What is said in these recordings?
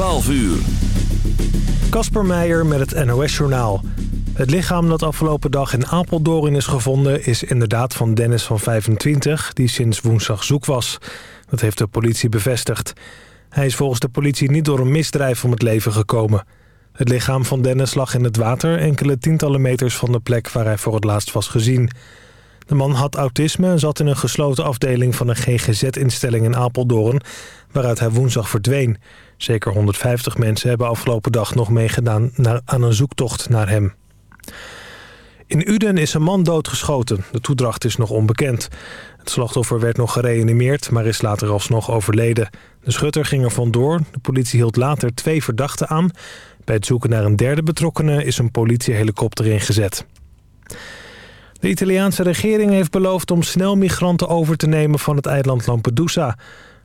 12 uur. Kasper Meijer met het NOS-journaal. Het lichaam dat afgelopen dag in Apeldoorn is gevonden... is inderdaad van Dennis van 25, die sinds woensdag zoek was. Dat heeft de politie bevestigd. Hij is volgens de politie niet door een misdrijf om het leven gekomen. Het lichaam van Dennis lag in het water... enkele tientallen meters van de plek waar hij voor het laatst was gezien. De man had autisme en zat in een gesloten afdeling... van een GGZ-instelling in Apeldoorn... waaruit hij woensdag verdween... Zeker 150 mensen hebben afgelopen dag nog meegedaan aan een zoektocht naar hem. In Uden is een man doodgeschoten. De toedracht is nog onbekend. Het slachtoffer werd nog gereanimeerd, maar is later alsnog overleden. De schutter ging er vandoor. De politie hield later twee verdachten aan. Bij het zoeken naar een derde betrokkene is een politiehelikopter ingezet. De Italiaanse regering heeft beloofd om snel migranten over te nemen van het eiland Lampedusa.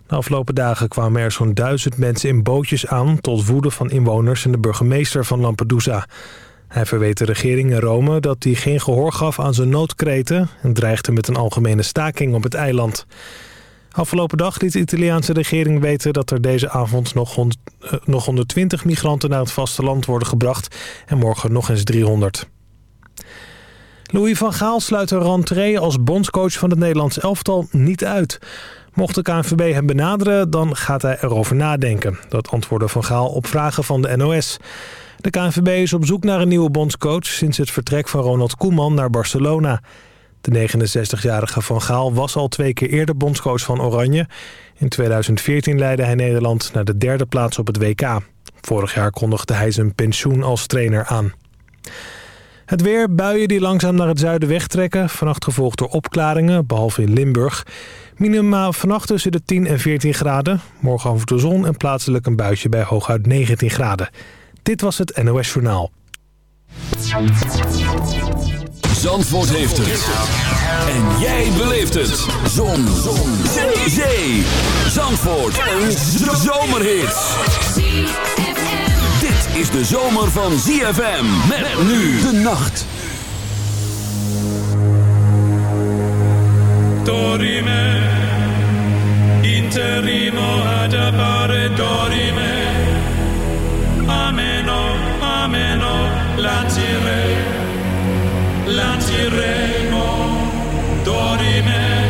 De afgelopen dagen kwamen er zo'n duizend mensen in bootjes aan... tot woede van inwoners en de burgemeester van Lampedusa. Hij verweet de regering in Rome dat hij geen gehoor gaf aan zijn noodkreten... en dreigde met een algemene staking op het eiland. Afgelopen dag liet de Italiaanse regering weten... dat er deze avond nog, hond, uh, nog 120 migranten naar het vasteland worden gebracht... en morgen nog eens 300. Louis van Gaal sluit een rentree als bondscoach van het Nederlands elftal niet uit... Mocht de KNVB hem benaderen, dan gaat hij erover nadenken. Dat antwoordde Van Gaal op vragen van de NOS. De KNVB is op zoek naar een nieuwe bondscoach... sinds het vertrek van Ronald Koeman naar Barcelona. De 69-jarige Van Gaal was al twee keer eerder bondscoach van Oranje. In 2014 leidde hij Nederland naar de derde plaats op het WK. Vorig jaar kondigde hij zijn pensioen als trainer aan. Het weer, buien die langzaam naar het zuiden wegtrekken. Vannacht gevolgd door opklaringen, behalve in Limburg. Minima vannacht tussen de 10 en 14 graden. Morgen af de zon en plaatselijk een buitje bij hooguit 19 graden. Dit was het NOS Journaal. Zandvoort heeft het. En jij beleeft het. Zon. zon. Zee. Zee. Zandvoort. Een zomerhit. Is de zomer van ZFM. Met nu de nacht. Dorime, interimo ad appare dorime. Ameno, ameno, latire, latiremo, dorime.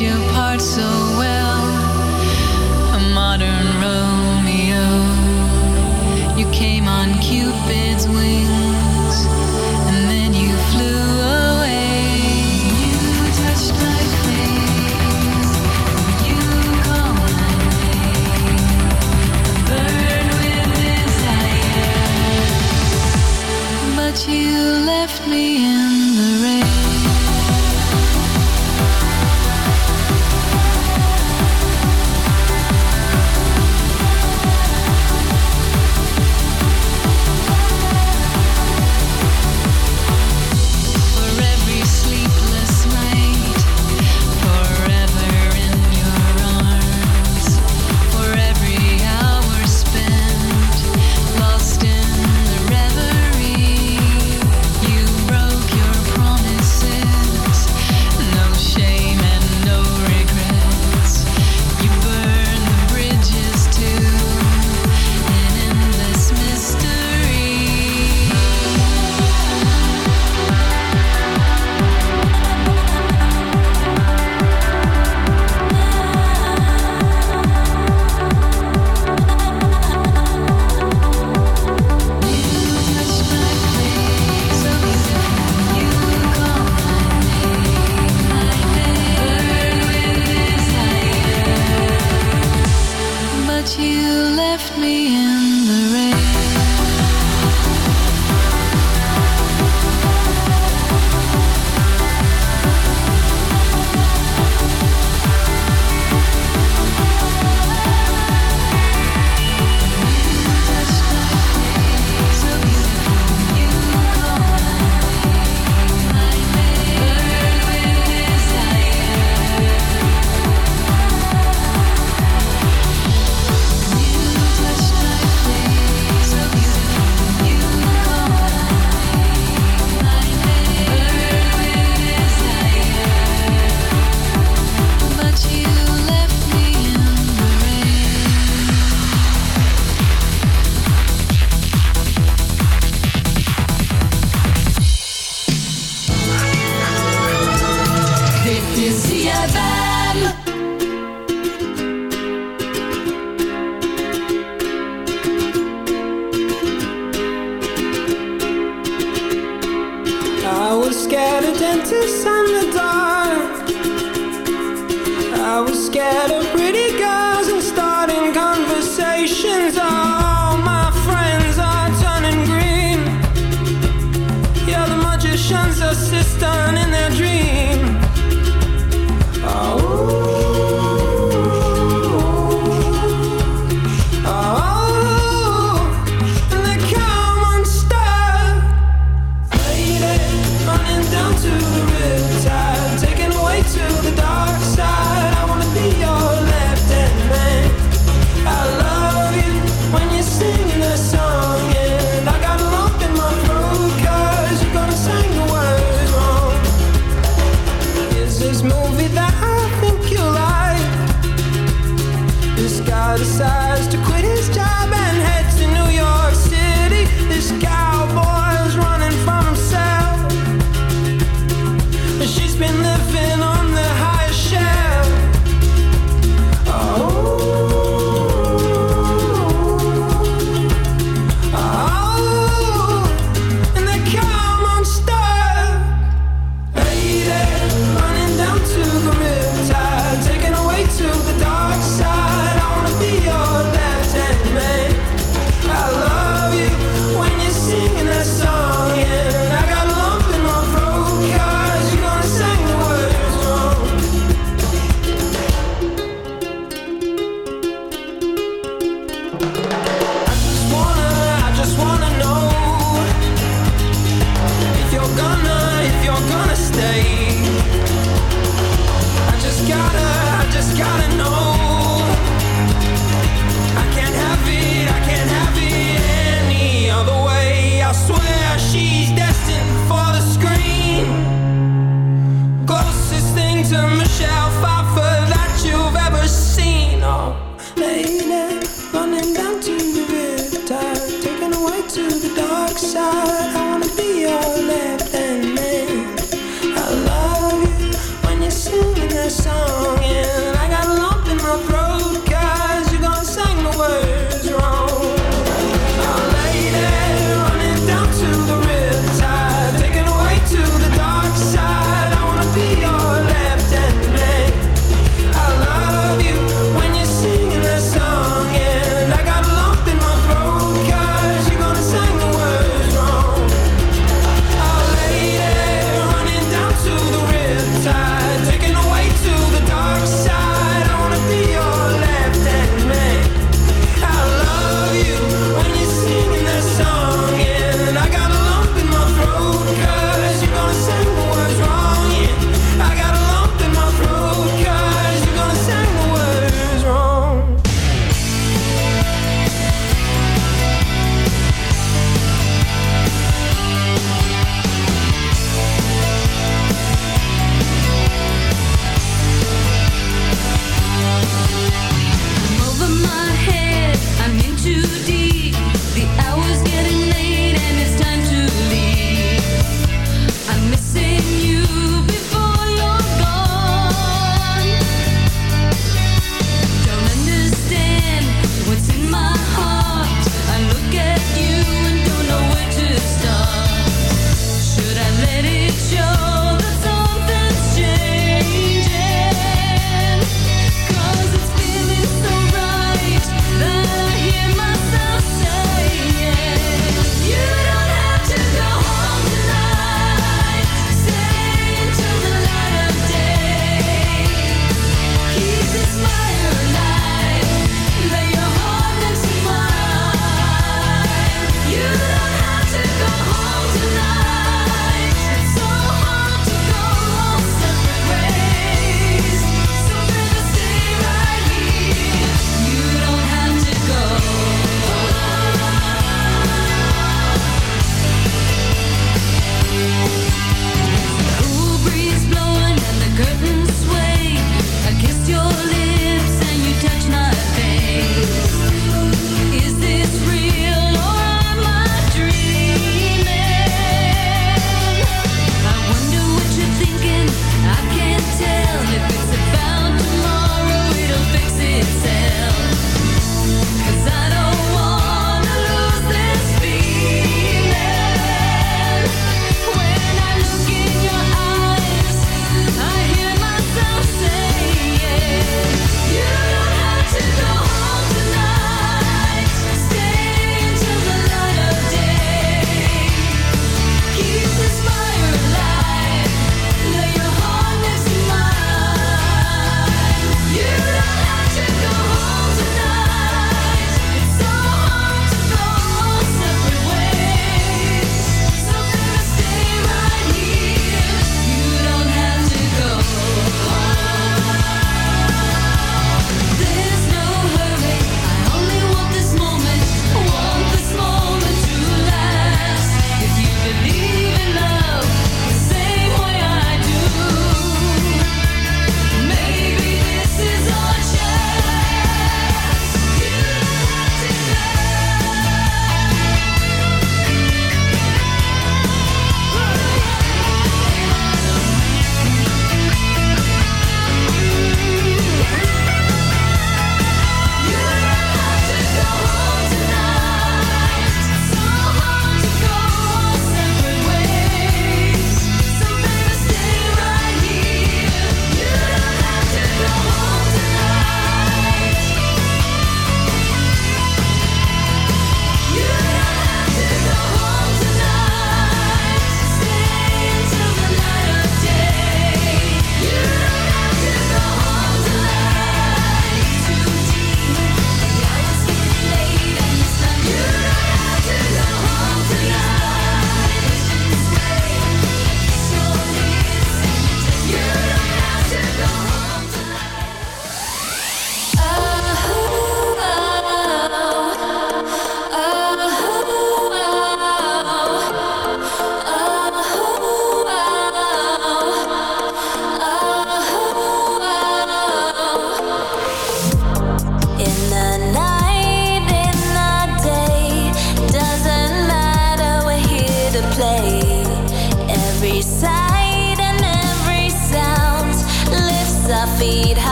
your part so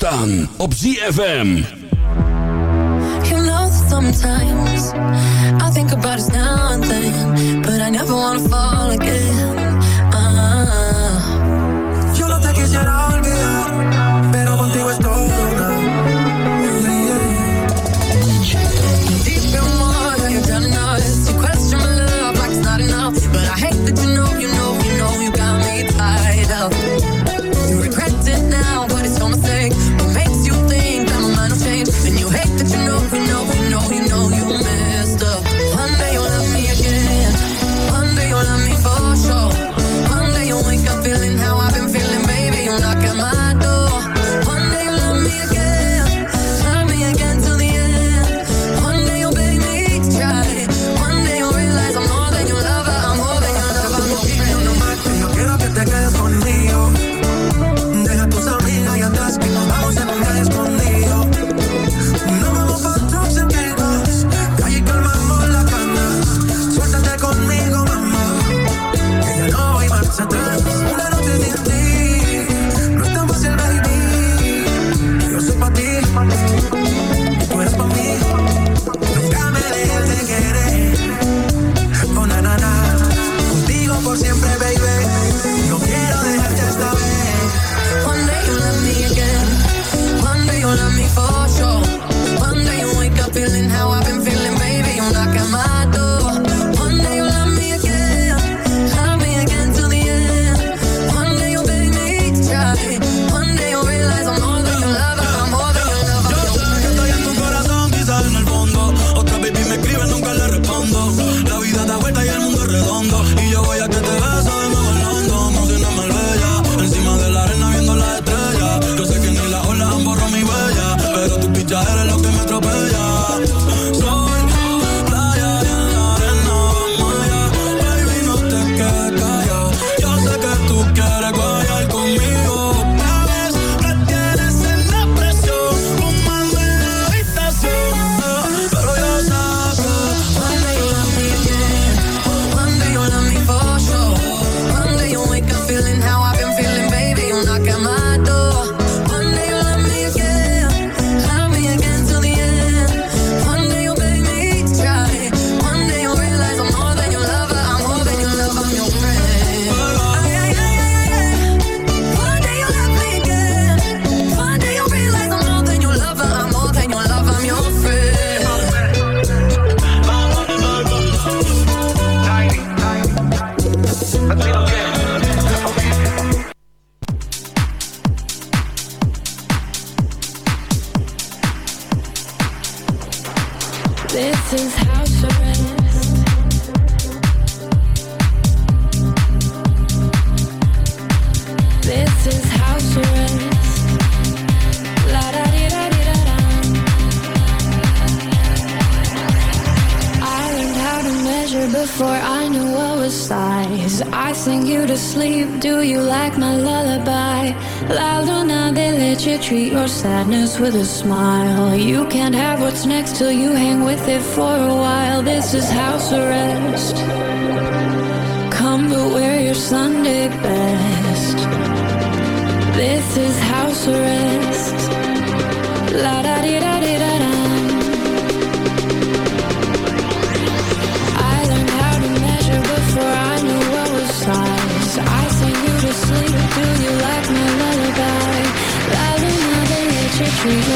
staan op ZFM. You know sometimes I think about us now and then, but I never wanna fall again. Eres la que me atropella. with a smile. You can't have what's next till you hang with it for a while. This is house arrest.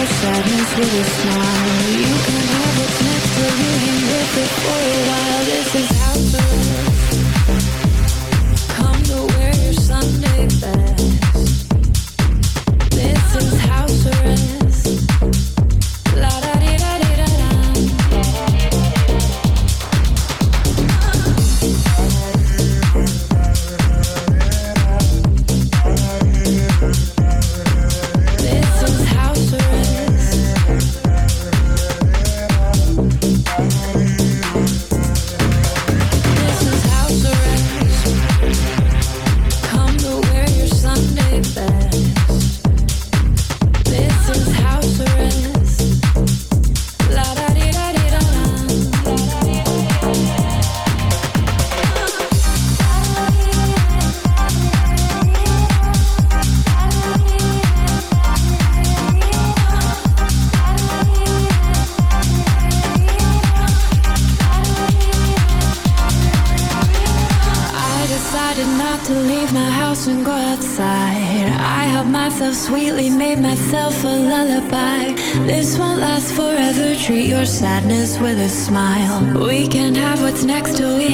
sadness with a smile. You can have what's next to you and live it for a while. This is sadness with a smile. We can have what's next to we